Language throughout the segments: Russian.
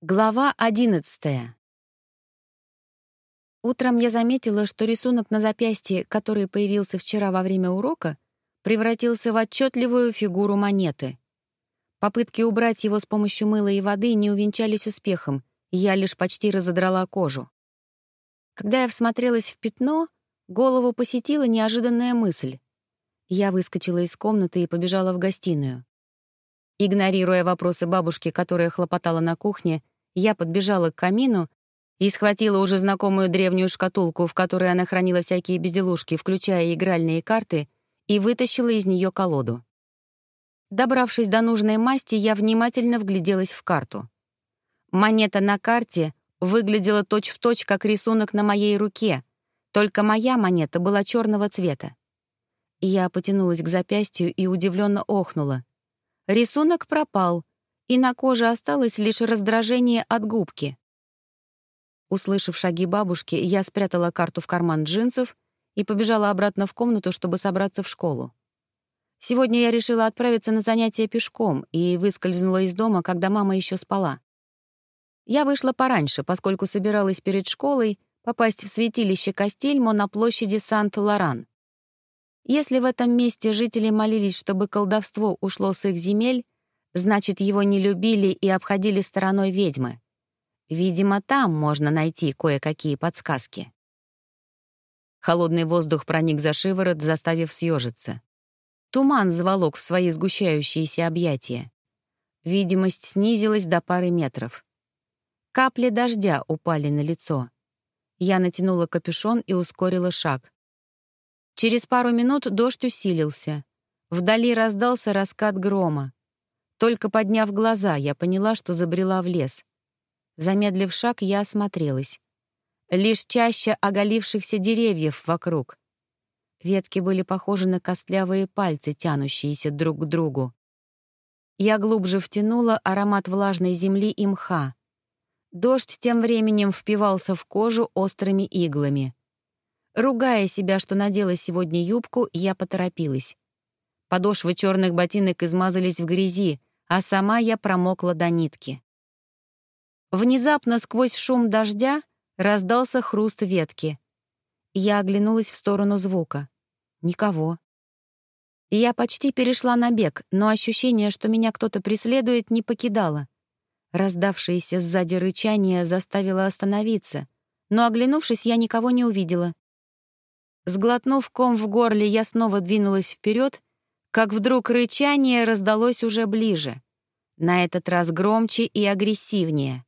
Глава одиннадцатая. Утром я заметила, что рисунок на запястье, который появился вчера во время урока, превратился в отчетливую фигуру монеты. Попытки убрать его с помощью мыла и воды не увенчались успехом, я лишь почти разодрала кожу. Когда я всмотрелась в пятно, голову посетила неожиданная мысль. Я выскочила из комнаты и побежала в гостиную. Игнорируя вопросы бабушки, которая хлопотала на кухне, я подбежала к камину и схватила уже знакомую древнюю шкатулку, в которой она хранила всякие безделушки, включая игральные карты, и вытащила из нее колоду. Добравшись до нужной масти, я внимательно вгляделась в карту. Монета на карте выглядела точь-в-точь, точь, как рисунок на моей руке, только моя монета была черного цвета. Я потянулась к запястью и удивленно охнула. Рисунок пропал, и на коже осталось лишь раздражение от губки. Услышав шаги бабушки, я спрятала карту в карман джинсов и побежала обратно в комнату, чтобы собраться в школу. Сегодня я решила отправиться на занятия пешком и выскользнула из дома, когда мама еще спала. Я вышла пораньше, поскольку собиралась перед школой попасть в святилище Кастельмо на площади Сант-Лоран. Если в этом месте жители молились, чтобы колдовство ушло с их земель, значит, его не любили и обходили стороной ведьмы. Видимо, там можно найти кое-какие подсказки. Холодный воздух проник за шиворот, заставив съежиться. Туман заволок в свои сгущающиеся объятия. Видимость снизилась до пары метров. Капли дождя упали на лицо. Я натянула капюшон и ускорила шаг. Через пару минут дождь усилился. Вдали раздался раскат грома. Только подняв глаза, я поняла, что забрела в лес. Замедлив шаг, я осмотрелась. Лишь чаще оголившихся деревьев вокруг. Ветки были похожи на костлявые пальцы, тянущиеся друг к другу. Я глубже втянула аромат влажной земли и мха. Дождь тем временем впивался в кожу острыми иглами. Ругая себя, что надела сегодня юбку, я поторопилась. Подошвы черных ботинок измазались в грязи, а сама я промокла до нитки. Внезапно сквозь шум дождя раздался хруст ветки. Я оглянулась в сторону звука. Никого. Я почти перешла на бег, но ощущение, что меня кто-то преследует, не покидало. Раздавшееся сзади рычание заставило остановиться, но, оглянувшись, я никого не увидела. Сглотнув ком в горле, я снова двинулась вперед, как вдруг рычание раздалось уже ближе, на этот раз громче и агрессивнее.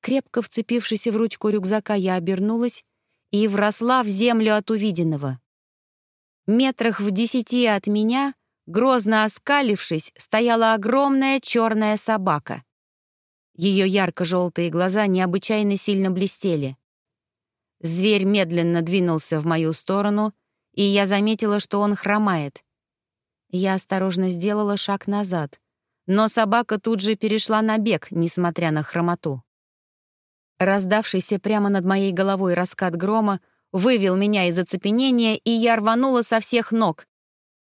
Крепко вцепившись в ручку рюкзака, я обернулась и вросла в землю от увиденного. Метрах в десяти от меня, грозно оскалившись, стояла огромная черная собака. Ее ярко-желтые глаза необычайно сильно блестели. Зверь медленно двинулся в мою сторону, и я заметила, что он хромает. Я осторожно сделала шаг назад, но собака тут же перешла на бег, несмотря на хромоту. Раздавшийся прямо над моей головой раскат грома вывел меня из оцепенения, и я рванула со всех ног.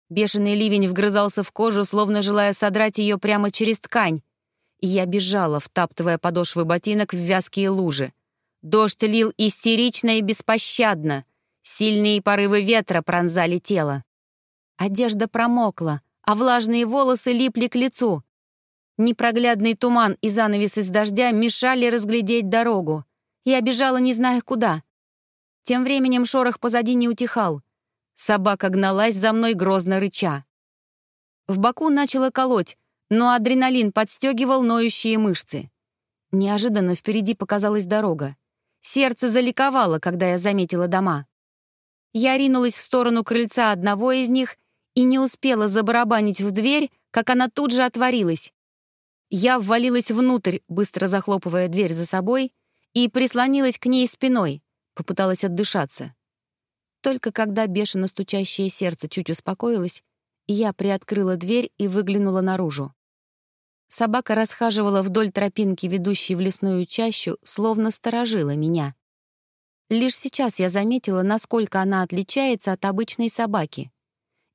Бешеный ливень вгрызался в кожу, словно желая содрать ее прямо через ткань. Я бежала, втаптывая подошвы ботинок в вязкие лужи. Дождь лил истерично и беспощадно. Сильные порывы ветра пронзали тело. Одежда промокла, а влажные волосы липли к лицу. Непроглядный туман и занавес из дождя мешали разглядеть дорогу. Я бежала, не зная куда. Тем временем шорох позади не утихал. Собака гналась за мной, грозно рыча. В боку начало колоть, но адреналин подстегивал ноющие мышцы. Неожиданно впереди показалась дорога. Сердце заликовало, когда я заметила дома. Я ринулась в сторону крыльца одного из них и не успела забарабанить в дверь, как она тут же отворилась. Я ввалилась внутрь, быстро захлопывая дверь за собой, и прислонилась к ней спиной, попыталась отдышаться. Только когда бешено стучащее сердце чуть успокоилось, я приоткрыла дверь и выглянула наружу. Собака расхаживала вдоль тропинки, ведущей в лесную чащу, словно сторожила меня. Лишь сейчас я заметила, насколько она отличается от обычной собаки.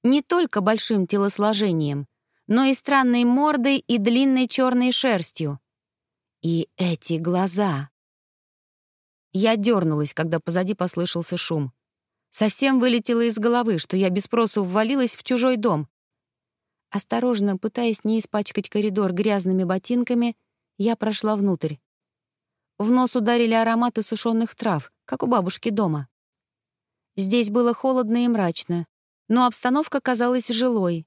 Не только большим телосложением, но и странной мордой и длинной черной шерстью. И эти глаза. Я дернулась, когда позади послышался шум. Совсем вылетело из головы, что я без спросу ввалилась в чужой дом. Осторожно, пытаясь не испачкать коридор грязными ботинками, я прошла внутрь. В нос ударили ароматы сушеных трав, как у бабушки дома. Здесь было холодно и мрачно, но обстановка казалась жилой.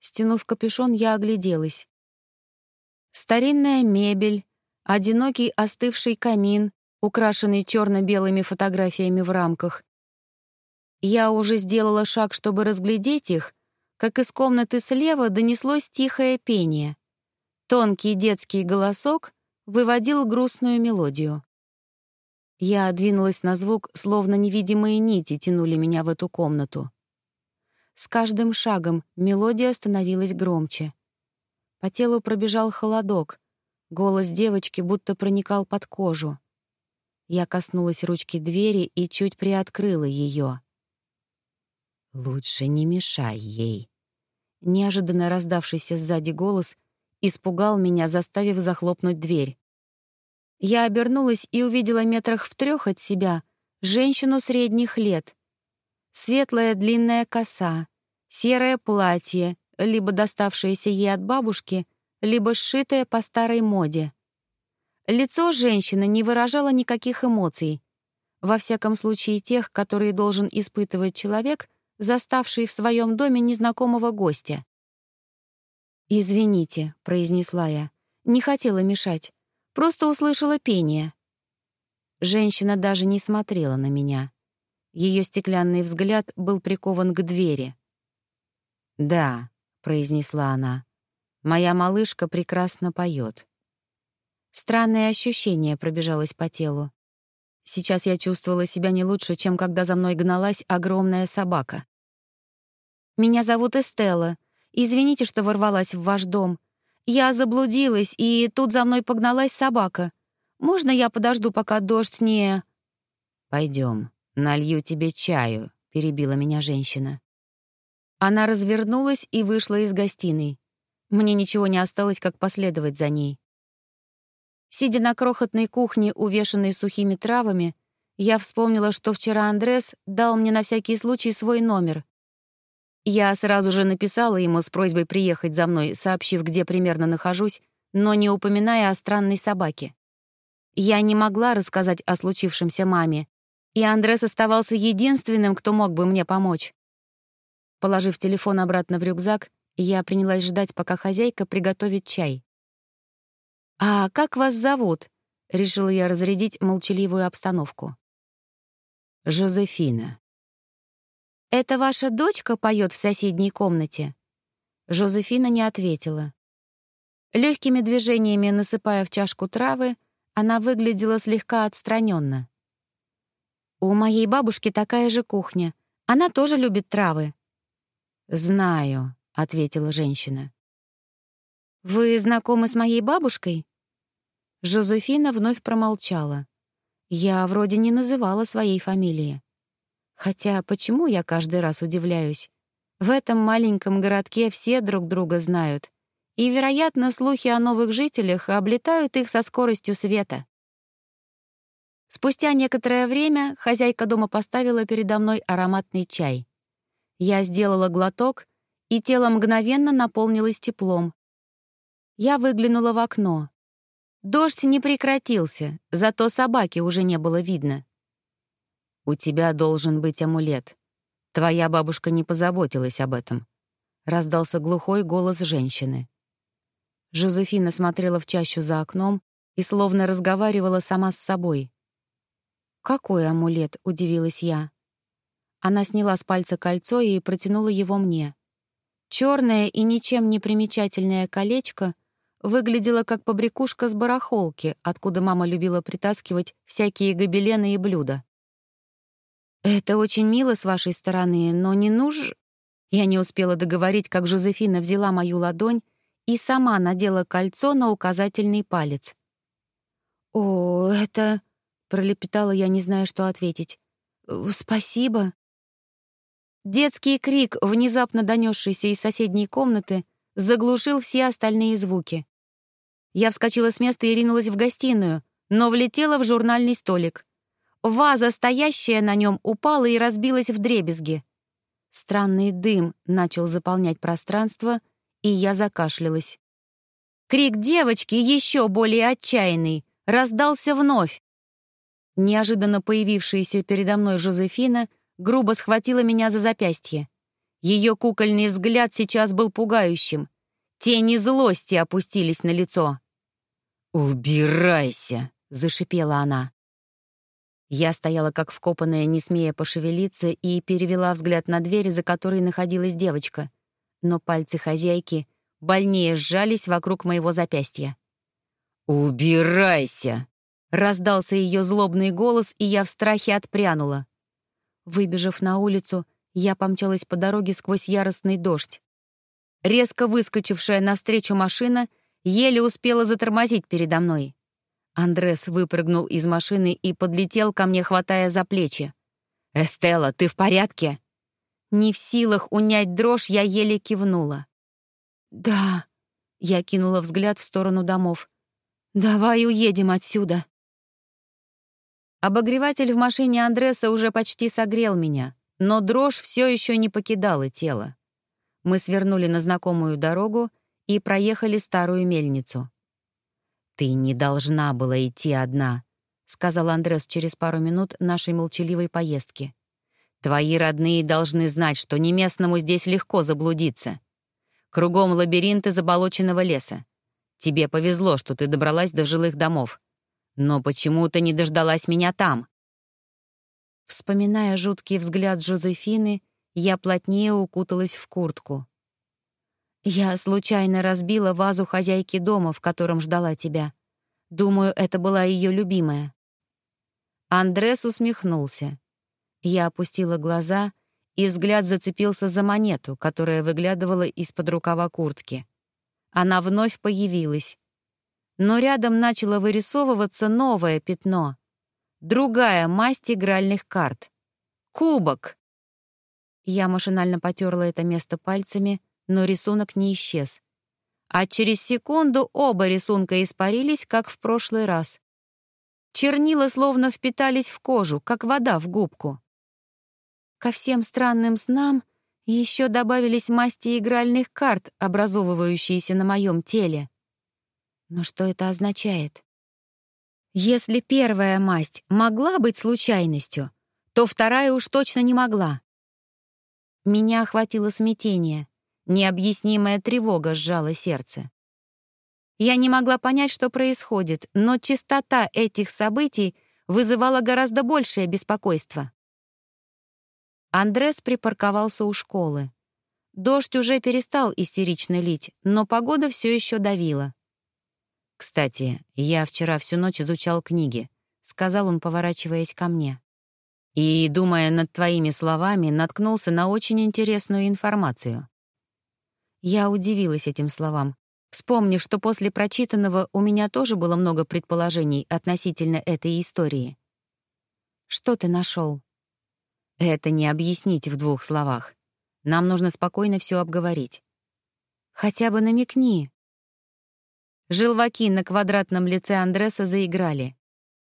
Стянув капюшон, я огляделась. Старинная мебель, одинокий остывший камин, украшенный черно-белыми фотографиями в рамках. Я уже сделала шаг, чтобы разглядеть их, как из комнаты слева донеслось тихое пение. Тонкий детский голосок выводил грустную мелодию. Я двинулась на звук, словно невидимые нити тянули меня в эту комнату. С каждым шагом мелодия становилась громче. По телу пробежал холодок, голос девочки будто проникал под кожу. Я коснулась ручки двери и чуть приоткрыла ее. «Лучше не мешай ей». Неожиданно раздавшийся сзади голос испугал меня, заставив захлопнуть дверь. Я обернулась и увидела метрах в трех от себя женщину средних лет. Светлая длинная коса, серое платье, либо доставшееся ей от бабушки, либо сшитое по старой моде. Лицо женщины не выражало никаких эмоций, во всяком случае тех, которые должен испытывать человек, заставший в своем доме незнакомого гостя. «Извините», — произнесла я, — «не хотела мешать, просто услышала пение». Женщина даже не смотрела на меня. Ее стеклянный взгляд был прикован к двери. «Да», — произнесла она, — «моя малышка прекрасно поет». Странное ощущение пробежалось по телу. Сейчас я чувствовала себя не лучше, чем когда за мной гналась огромная собака. «Меня зовут Эстелла. Извините, что ворвалась в ваш дом. Я заблудилась, и тут за мной погналась собака. Можно я подожду, пока дождь не...» «Пойдем, налью тебе чаю», — перебила меня женщина. Она развернулась и вышла из гостиной. Мне ничего не осталось, как последовать за ней. Сидя на крохотной кухне, увешанной сухими травами, я вспомнила, что вчера Андрес дал мне на всякий случай свой номер. Я сразу же написала ему с просьбой приехать за мной, сообщив, где примерно нахожусь, но не упоминая о странной собаке. Я не могла рассказать о случившемся маме, и Андрес оставался единственным, кто мог бы мне помочь. Положив телефон обратно в рюкзак, я принялась ждать, пока хозяйка приготовит чай. «А как вас зовут?» — решила я разрядить молчаливую обстановку. «Жозефина». «Это ваша дочка поет в соседней комнате?» Жозефина не ответила. Легкими движениями насыпая в чашку травы, она выглядела слегка отстраненно. «У моей бабушки такая же кухня. Она тоже любит травы». «Знаю», — ответила женщина. «Вы знакомы с моей бабушкой?» Жозефина вновь промолчала. Я вроде не называла своей фамилии. Хотя почему я каждый раз удивляюсь? В этом маленьком городке все друг друга знают, и, вероятно, слухи о новых жителях облетают их со скоростью света. Спустя некоторое время хозяйка дома поставила передо мной ароматный чай. Я сделала глоток, и тело мгновенно наполнилось теплом. Я выглянула в окно. Дождь не прекратился, зато собаки уже не было видно. «У тебя должен быть амулет. Твоя бабушка не позаботилась об этом», — раздался глухой голос женщины. Жозефина смотрела в чащу за окном и словно разговаривала сама с собой. «Какой амулет?» — удивилась я. Она сняла с пальца кольцо и протянула его мне. Черное и ничем не примечательное колечко выглядела как побрякушка с барахолки, откуда мама любила притаскивать всякие гобелены и блюда. «Это очень мило с вашей стороны, но не нуж...» Я не успела договорить, как Жозефина взяла мою ладонь и сама надела кольцо на указательный палец. «О, это...» — пролепетала я, не зная, что ответить. «Спасибо». Детский крик, внезапно донесшийся из соседней комнаты, заглушил все остальные звуки. Я вскочила с места и ринулась в гостиную, но влетела в журнальный столик. Ваза, стоящая на нем, упала и разбилась в дребезги. Странный дым начал заполнять пространство, и я закашлялась. Крик девочки, еще более отчаянный, раздался вновь. Неожиданно появившаяся передо мной Жозефина грубо схватила меня за запястье. Ее кукольный взгляд сейчас был пугающим. Тени злости опустились на лицо. «Убирайся!» — зашипела она. Я стояла как вкопанная, не смея пошевелиться, и перевела взгляд на дверь, за которой находилась девочка. Но пальцы хозяйки больнее сжались вокруг моего запястья. «Убирайся!» — раздался ее злобный голос, и я в страхе отпрянула. Выбежав на улицу, я помчалась по дороге сквозь яростный дождь. Резко выскочившая навстречу машина — еле успела затормозить передо мной. Андрес выпрыгнул из машины и подлетел ко мне, хватая за плечи. «Эстелла, ты в порядке?» Не в силах унять дрожь, я еле кивнула. «Да», — я кинула взгляд в сторону домов. «Давай уедем отсюда». Обогреватель в машине Андреса уже почти согрел меня, но дрожь все еще не покидала тело. Мы свернули на знакомую дорогу и проехали старую мельницу. «Ты не должна была идти одна», — сказал Андрес через пару минут нашей молчаливой поездки. «Твои родные должны знать, что не местному здесь легко заблудиться. Кругом лабиринты заболоченного леса. Тебе повезло, что ты добралась до жилых домов. Но почему ты не дождалась меня там?» Вспоминая жуткий взгляд Жозефины, я плотнее укуталась в куртку. «Я случайно разбила вазу хозяйки дома, в котором ждала тебя. Думаю, это была ее любимая». Андрес усмехнулся. Я опустила глаза, и взгляд зацепился за монету, которая выглядывала из-под рукава куртки. Она вновь появилась. Но рядом начало вырисовываться новое пятно. Другая масть игральных карт. Кубок! Я машинально потерла это место пальцами — но рисунок не исчез. А через секунду оба рисунка испарились, как в прошлый раз. Чернила словно впитались в кожу, как вода в губку. Ко всем странным снам еще добавились масти игральных карт, образовывающиеся на моем теле. Но что это означает? Если первая масть могла быть случайностью, то вторая уж точно не могла. Меня охватило смятение. Необъяснимая тревога сжала сердце. Я не могла понять, что происходит, но частота этих событий вызывала гораздо большее беспокойство. Андрес припарковался у школы. Дождь уже перестал истерично лить, но погода все еще давила. «Кстати, я вчера всю ночь изучал книги», — сказал он, поворачиваясь ко мне. «И, думая над твоими словами, наткнулся на очень интересную информацию. Я удивилась этим словам, вспомнив, что после прочитанного у меня тоже было много предположений относительно этой истории. «Что ты нашел? «Это не объяснить в двух словах. Нам нужно спокойно все обговорить». «Хотя бы намекни». Желваки на квадратном лице Андреса заиграли.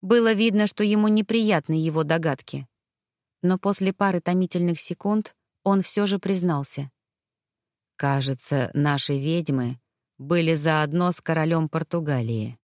Было видно, что ему неприятны его догадки. Но после пары томительных секунд он все же признался. Кажется, наши ведьмы были заодно с королем Португалии.